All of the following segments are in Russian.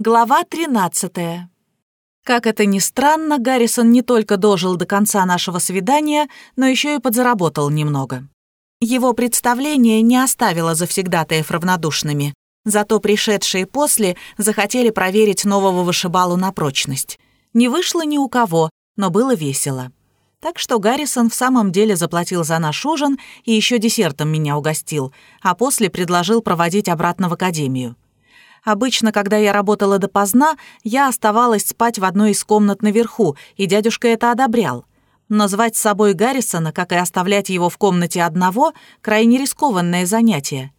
Глава 13. Как это ни странно, Гаррисон не только дожил до конца нашего свидания, но еще и подзаработал немного. Его представление не оставило завсегдатаев равнодушными, зато пришедшие после захотели проверить нового вышибалу на прочность. Не вышло ни у кого, но было весело. Так что Гаррисон в самом деле заплатил за наш ужин и еще десертом меня угостил, а после предложил проводить обратно в академию. Обычно, когда я работала допоздна, я оставалась спать в одной из комнат наверху, и дядюшка это одобрял. Но звать с собой Гаррисона, как и оставлять его в комнате одного, крайне рискованное занятие.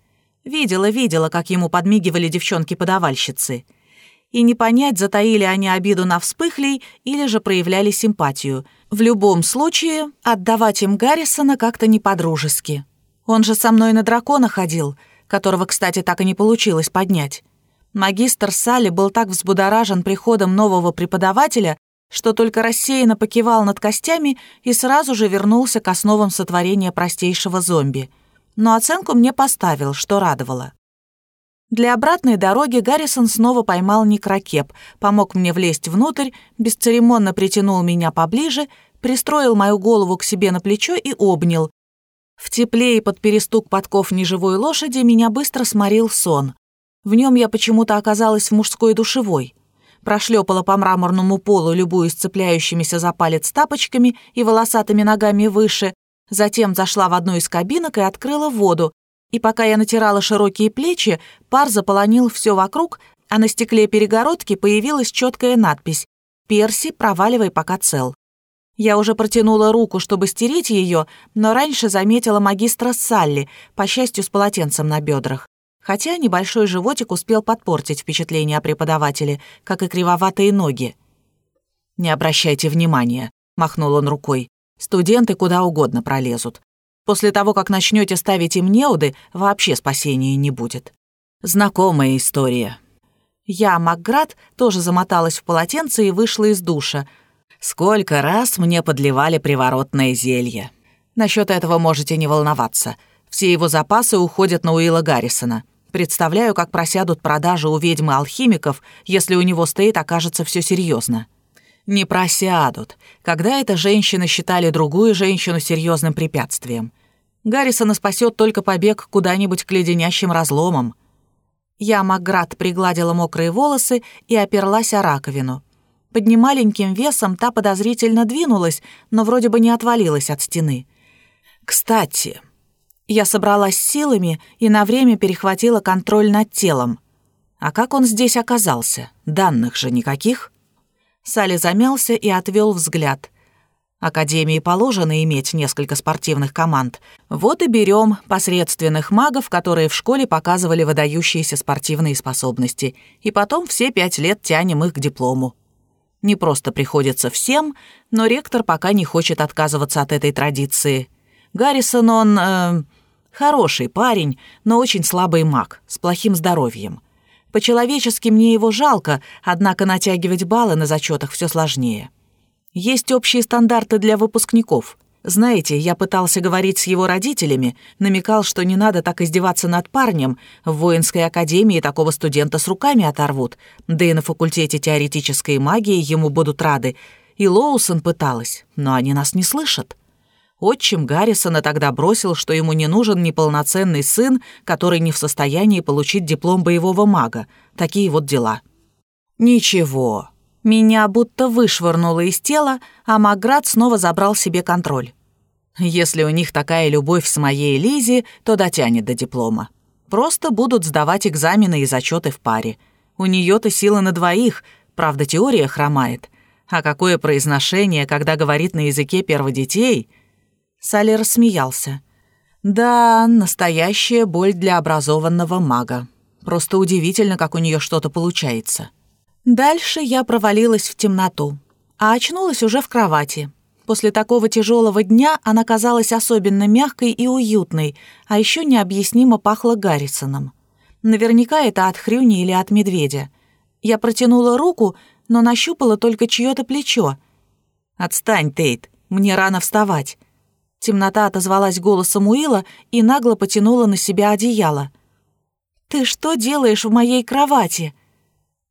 Видела, видела, как ему подмигивали девчонки-подавальщицы. И не понять, затаили они обиду на вспыхлей или же проявляли симпатию. В любом случае, отдавать им Гаррисона как-то не по-дружески. Он же со мной на дракона ходил, которого, кстати, так и не получилось поднять. Магистр Салли был так взбудоражен приходом нового преподавателя, что только рассеянно покивал над костями и сразу же вернулся к основам сотворения простейшего зомби. Но оценку мне поставил, что радовало. Для обратной дороги Гаррисон снова поймал Никрокеп, помог мне влезть внутрь, бесцеремонно притянул меня поближе, пристроил мою голову к себе на плечо и обнял. В тепле и под перестук подков неживой лошади меня быстро сморил сон. В нем я почему-то оказалась в мужской душевой. Прошлепала по мраморному полу, любуясь цепляющимися за палец тапочками и волосатыми ногами выше, затем зашла в одну из кабинок и открыла воду, и пока я натирала широкие плечи, пар заполонил все вокруг, а на стекле перегородки появилась четкая надпись «Перси, проваливай, пока цел». Я уже протянула руку, чтобы стереть ее, но раньше заметила магистра Салли, по счастью, с полотенцем на бедрах хотя небольшой животик успел подпортить впечатление о преподавателе, как и кривоватые ноги. «Не обращайте внимания», — махнул он рукой. «Студенты куда угодно пролезут. После того, как начнете ставить им неуды, вообще спасения не будет». Знакомая история. Я, Макград, тоже замоталась в полотенце и вышла из душа. Сколько раз мне подливали приворотное зелье. Насчет этого можете не волноваться. Все его запасы уходят на Уилла Гаррисона. Представляю, как просядут продажи у ведьмы-алхимиков, если у него стоит окажется все серьезно. Не просядут, когда эта женщина считали другую женщину серьезным препятствием. Гаррисона спасет только побег куда-нибудь к леденящим разломам. Я, Макград, пригладила мокрые волосы и оперлась о раковину. Под немаленьким весом та подозрительно двинулась, но вроде бы не отвалилась от стены. «Кстати», я собралась силами и на время перехватила контроль над телом. А как он здесь оказался? Данных же никаких. Салли замялся и отвел взгляд. Академии положено иметь несколько спортивных команд. Вот и берем посредственных магов, которые в школе показывали выдающиеся спортивные способности, и потом все пять лет тянем их к диплому. Не просто приходится всем, но ректор пока не хочет отказываться от этой традиции. Гаррисон, он... Э, Хороший парень, но очень слабый маг, с плохим здоровьем. По-человечески мне его жалко, однако натягивать баллы на зачетах все сложнее. Есть общие стандарты для выпускников. Знаете, я пытался говорить с его родителями, намекал, что не надо так издеваться над парнем. В воинской академии такого студента с руками оторвут, да и на факультете теоретической магии ему будут рады. И Лоусон пыталась, но они нас не слышат. Отчим Гаррисона тогда бросил, что ему не нужен неполноценный сын, который не в состоянии получить диплом боевого мага. Такие вот дела. Ничего. Меня будто вышвырнуло из тела, а Маград снова забрал себе контроль. Если у них такая любовь с моей Лизи, то дотянет до диплома. Просто будут сдавать экзамены и зачеты в паре. У нее-то сила на двоих, правда, теория хромает. А какое произношение, когда говорит на языке перводетей — Салли рассмеялся. «Да, настоящая боль для образованного мага. Просто удивительно, как у нее что-то получается». Дальше я провалилась в темноту, а очнулась уже в кровати. После такого тяжелого дня она казалась особенно мягкой и уютной, а еще необъяснимо пахло Гаррисоном. Наверняка это от хрюни или от медведя. Я протянула руку, но нащупала только чье-то плечо. «Отстань, Тейт, мне рано вставать». Темнота отозвалась голосом Уилла и нагло потянула на себя одеяло. «Ты что делаешь в моей кровати?»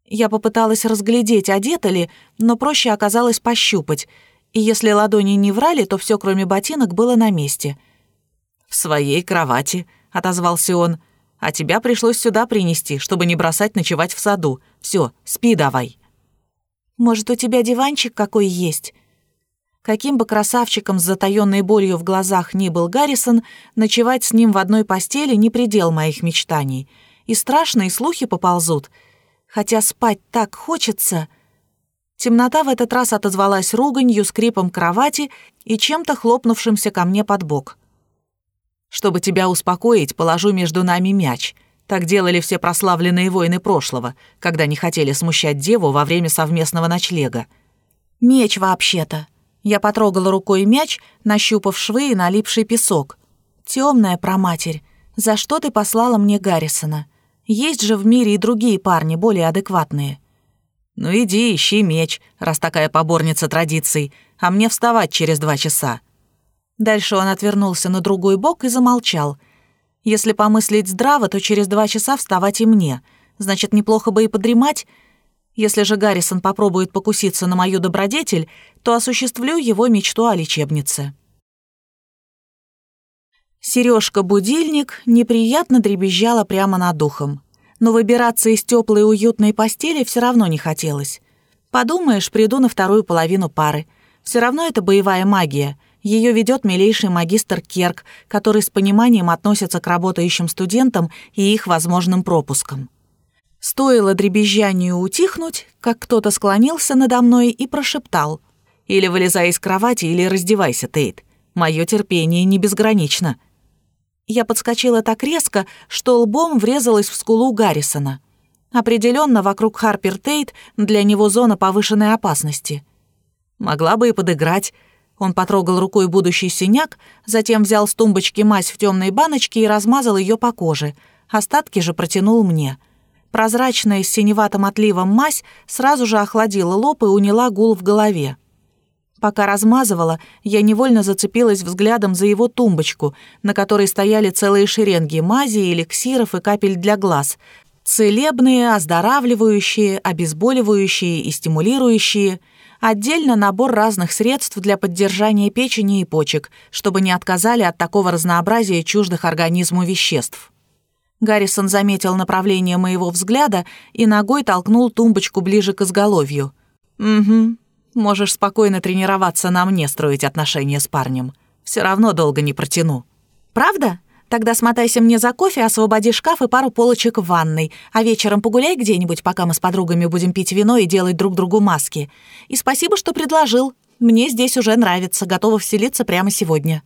Я попыталась разглядеть, одета ли, но проще оказалось пощупать, и если ладони не врали, то все, кроме ботинок, было на месте. «В своей кровати», — отозвался он, — «а тебя пришлось сюда принести, чтобы не бросать ночевать в саду. Все, спи давай». «Может, у тебя диванчик какой есть?» Каким бы красавчиком с затаённой болью в глазах ни был Гаррисон, ночевать с ним в одной постели не предел моих мечтаний. И страшные слухи поползут. Хотя спать так хочется. Темнота в этот раз отозвалась руганью, скрипом кровати и чем-то хлопнувшимся ко мне под бок. «Чтобы тебя успокоить, положу между нами мяч», так делали все прославленные воины прошлого, когда не хотели смущать деву во время совместного ночлега. «Меч вообще-то», я потрогала рукой мяч, нащупав швы и налипший песок. Темная проматерь, за что ты послала мне Гаррисона? Есть же в мире и другие парни, более адекватные». «Ну иди, ищи меч, раз такая поборница традиций, а мне вставать через два часа». Дальше он отвернулся на другой бок и замолчал. Если помыслить здраво, то через два часа вставать и мне. Значит, неплохо бы и подремать, если же Гаррисон попробует покуситься на мою добродетель, то осуществлю его мечту о лечебнице. Сережка-будильник неприятно дребезжала прямо над духом. Но выбираться из теплой уютной постели все равно не хотелось. Подумаешь, приду на вторую половину пары. Все равно это боевая магия. Ее ведет милейший магистр Керк, который с пониманием относится к работающим студентам и их возможным пропускам. Стоило дребезжанию утихнуть, как кто-то склонился надо мной и прошептал. «Или вылезай из кровати, или раздевайся, Тейт. Мое терпение не безгранично». Я подскочила так резко, что лбом врезалась в скулу Гаррисона. Определенно вокруг Харпер Тейт для него зона повышенной опасности. Могла бы и подыграть. Он потрогал рукой будущий синяк, затем взял с тумбочки мазь в темной баночке и размазал ее по коже. Остатки же протянул мне — Прозрачная с синеватым отливом мазь сразу же охладила лоб и уняла гул в голове. Пока размазывала, я невольно зацепилась взглядом за его тумбочку, на которой стояли целые шеренги мази, эликсиров и капель для глаз. Целебные, оздоравливающие, обезболивающие и стимулирующие. Отдельно набор разных средств для поддержания печени и почек, чтобы не отказали от такого разнообразия чуждых организму веществ. Гаррисон заметил направление моего взгляда и ногой толкнул тумбочку ближе к изголовью. «Угу. Можешь спокойно тренироваться на мне строить отношения с парнем. Все равно долго не протяну». «Правда? Тогда смотайся мне за кофе, освободи шкаф и пару полочек в ванной, а вечером погуляй где-нибудь, пока мы с подругами будем пить вино и делать друг другу маски. И спасибо, что предложил. Мне здесь уже нравится, готова вселиться прямо сегодня».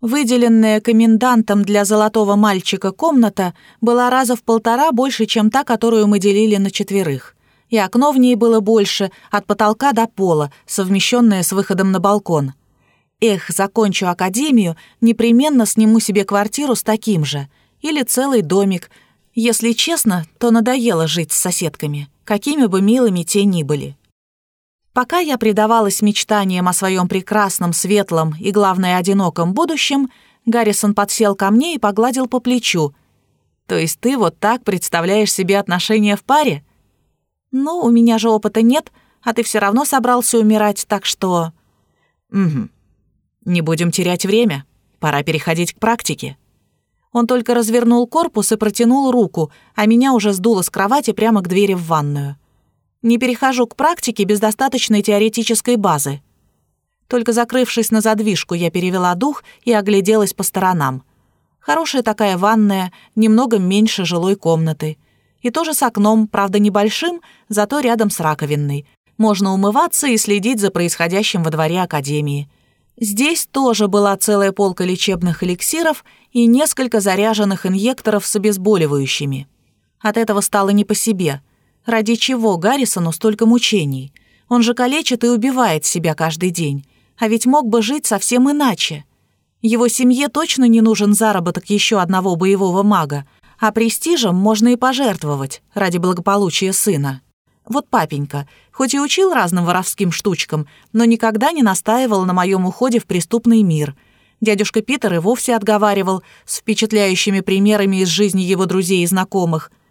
Выделенная комендантом для золотого мальчика комната была раза в полтора больше, чем та, которую мы делили на четверых. И окно в ней было больше, от потолка до пола, совмещенное с выходом на балкон. Эх, закончу академию, непременно сниму себе квартиру с таким же. Или целый домик. Если честно, то надоело жить с соседками, какими бы милыми те ни были. Пока я предавалась мечтаниям о своем прекрасном, светлом и, главное, одиноком будущем, Гаррисон подсел ко мне и погладил по плечу. «То есть ты вот так представляешь себе отношения в паре?» «Ну, у меня же опыта нет, а ты все равно собрался умирать, так что...» «Угу. Не будем терять время. Пора переходить к практике». Он только развернул корпус и протянул руку, а меня уже сдуло с кровати прямо к двери в ванную. Не перехожу к практике без достаточной теоретической базы. Только закрывшись на задвижку, я перевела дух и огляделась по сторонам. Хорошая такая ванная, немного меньше жилой комнаты. И тоже с окном, правда небольшим, зато рядом с раковиной. Можно умываться и следить за происходящим во дворе академии. Здесь тоже была целая полка лечебных эликсиров и несколько заряженных инъекторов с обезболивающими. От этого стало не по себе — Ради чего Гаррисону столько мучений? Он же калечит и убивает себя каждый день. А ведь мог бы жить совсем иначе. Его семье точно не нужен заработок еще одного боевого мага, а престижем можно и пожертвовать ради благополучия сына. Вот папенька, хоть и учил разным воровским штучкам, но никогда не настаивал на моем уходе в преступный мир. Дядюшка Питер и вовсе отговаривал с впечатляющими примерами из жизни его друзей и знакомых –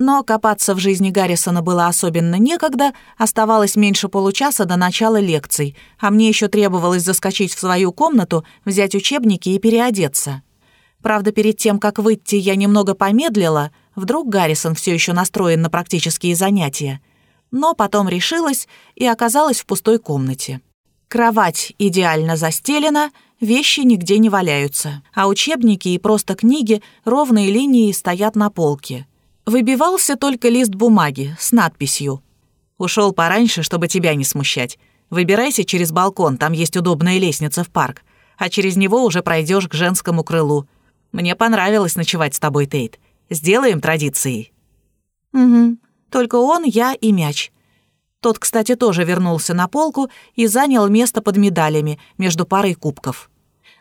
Но копаться в жизни Гаррисона было особенно некогда, оставалось меньше получаса до начала лекций, а мне еще требовалось заскочить в свою комнату, взять учебники и переодеться. Правда, перед тем, как выйти, я немного помедлила, вдруг Гаррисон все еще настроен на практические занятия. Но потом решилась и оказалась в пустой комнате. Кровать идеально застелена, вещи нигде не валяются, а учебники и просто книги ровной линией стоят на полке. Выбивался только лист бумаги с надписью «Ушел пораньше, чтобы тебя не смущать. Выбирайся через балкон, там есть удобная лестница в парк, а через него уже пройдешь к женскому крылу. Мне понравилось ночевать с тобой, Тейт. Сделаем традицией». «Угу. Только он, я и мяч. Тот, кстати, тоже вернулся на полку и занял место под медалями между парой кубков.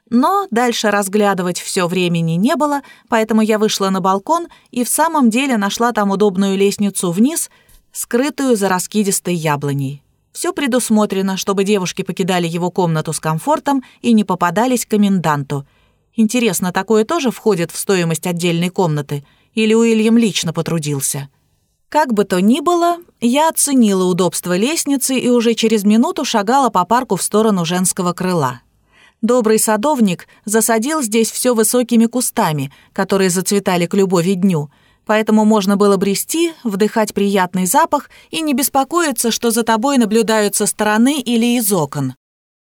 Но дальше разглядывать все времени не было, поэтому я вышла на балкон и в самом деле нашла там удобную лестницу вниз, скрытую за раскидистой яблоней. Все предусмотрено, чтобы девушки покидали его комнату с комфортом и не попадались коменданту. Интересно, такое тоже входит в стоимость отдельной комнаты? Или Уильям лично потрудился?» Как бы то ни было, я оценила удобство лестницы и уже через минуту шагала по парку в сторону женского крыла. Добрый садовник засадил здесь все высокими кустами, которые зацветали к любови дню, поэтому можно было брести, вдыхать приятный запах и не беспокоиться, что за тобой наблюдают со стороны или из окон.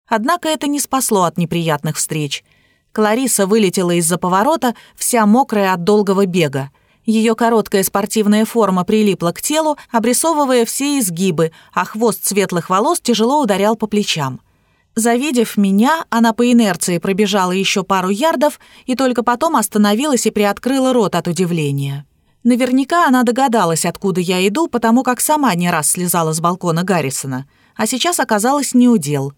Однако это не спасло от неприятных встреч. Клариса вылетела из-за поворота, вся мокрая от долгого бега. Ее короткая спортивная форма прилипла к телу, обрисовывая все изгибы, а хвост светлых волос тяжело ударял по плечам. Завидев меня, она по инерции пробежала еще пару ярдов и только потом остановилась и приоткрыла рот от удивления. Наверняка она догадалась, откуда я иду, потому как сама не раз слезала с балкона Гаррисона, а сейчас оказалась неудел.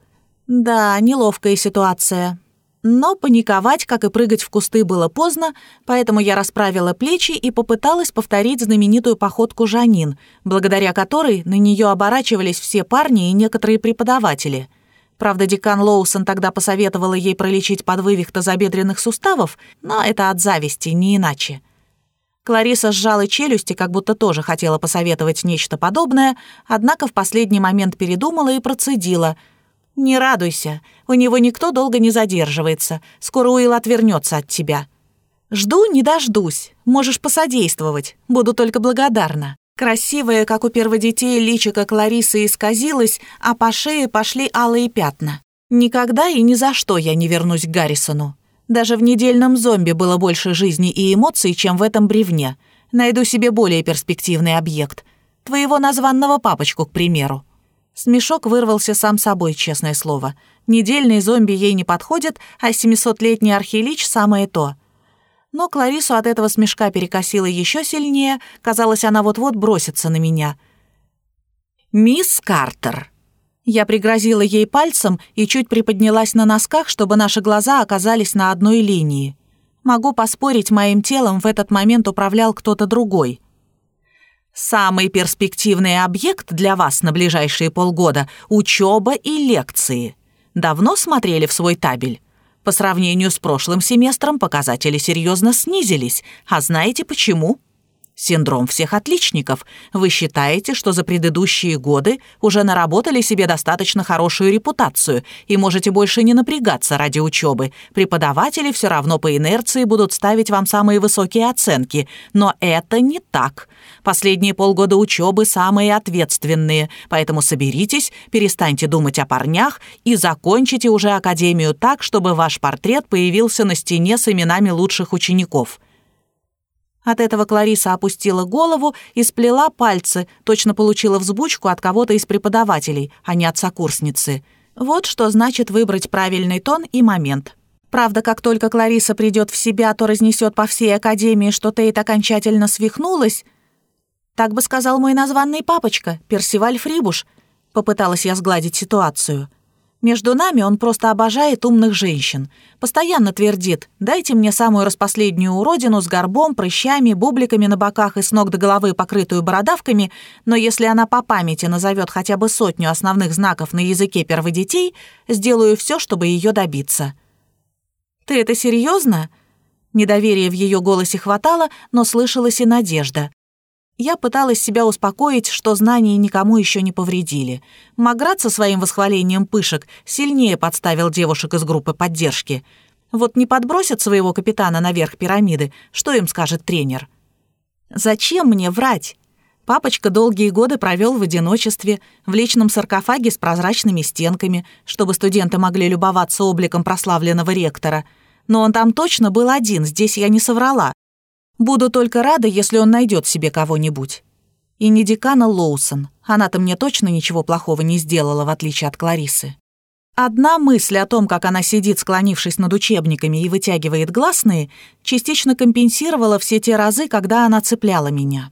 Да, неловкая ситуация. Но паниковать, как и прыгать в кусты, было поздно, поэтому я расправила плечи и попыталась повторить знаменитую походку Жанин, благодаря которой на нее оборачивались все парни и некоторые преподаватели. Правда, декан Лоусон тогда посоветовала ей пролечить подвывих тазобедренных суставов, но это от зависти, не иначе. Клариса сжала челюсти, как будто тоже хотела посоветовать нечто подобное, однако в последний момент передумала и процедила — «Не радуйся, у него никто долго не задерживается. Скоро Уилл отвернется от тебя». «Жду, не дождусь. Можешь посодействовать. Буду только благодарна». Красивая, как у перводетей, личико Кларисы исказилось, а по шее пошли алые пятна. Никогда и ни за что я не вернусь к Гаррисону. Даже в недельном зомби было больше жизни и эмоций, чем в этом бревне. Найду себе более перспективный объект. Твоего названного папочку, к примеру. Смешок вырвался сам собой, честное слово. Недельные зомби ей не подходят, а семисотлетний архилич — самое то. Но Кларису от этого смешка перекосило еще сильнее, казалось, она вот-вот бросится на меня. «Мисс Картер!» Я пригрозила ей пальцем и чуть приподнялась на носках, чтобы наши глаза оказались на одной линии. Могу поспорить, моим телом в этот момент управлял кто-то другой — Самый перспективный объект для вас на ближайшие полгода — учеба и лекции. Давно смотрели в свой табель? По сравнению с прошлым семестром показатели серьезно снизились. А знаете почему? Синдром всех отличников. Вы считаете, что за предыдущие годы уже наработали себе достаточно хорошую репутацию и можете больше не напрягаться ради учебы. Преподаватели все равно по инерции будут ставить вам самые высокие оценки. Но это не так. Последние полгода учебы самые ответственные, поэтому соберитесь, перестаньте думать о парнях и закончите уже академию так, чтобы ваш портрет появился на стене с именами лучших учеников. От этого Клариса опустила голову и сплела пальцы, точно получила взбучку от кого-то из преподавателей, а не от сокурсницы. Вот что значит выбрать правильный тон и момент. Правда, как только Клариса придет в себя, то разнесет по всей академии, что Тейт окончательно свихнулась. Так бы сказал мой названный папочка, Персиваль Фрибуш. Попыталась я сгладить ситуацию. Между нами он просто обожает умных женщин. Постоянно твердит «дайте мне самую распоследнюю уродину с горбом, прыщами, бубликами на боках и с ног до головы, покрытую бородавками, но если она по памяти назовет хотя бы сотню основных знаков на языке перводетей, сделаю все, чтобы ее добиться». «Ты это серьезно? Недоверия в ее голосе хватало, но слышалась и надежда. Я пыталась себя успокоить, что знания никому еще не повредили. Маград со своим восхвалением пышек сильнее подставил девушек из группы поддержки. Вот не подбросят своего капитана наверх пирамиды, что им скажет тренер? Зачем мне врать? Папочка долгие годы провел в одиночестве, в личном саркофаге с прозрачными стенками, чтобы студенты могли любоваться обликом прославленного ректора. Но он там точно был один, здесь я не соврала. Буду только рада, если он найдет себе кого-нибудь. И не декана Лоусон. Она-то мне точно ничего плохого не сделала, в отличие от Кларисы. Одна мысль о том, как она сидит, склонившись над учебниками и вытягивает гласные, частично компенсировала все те разы, когда она цепляла меня.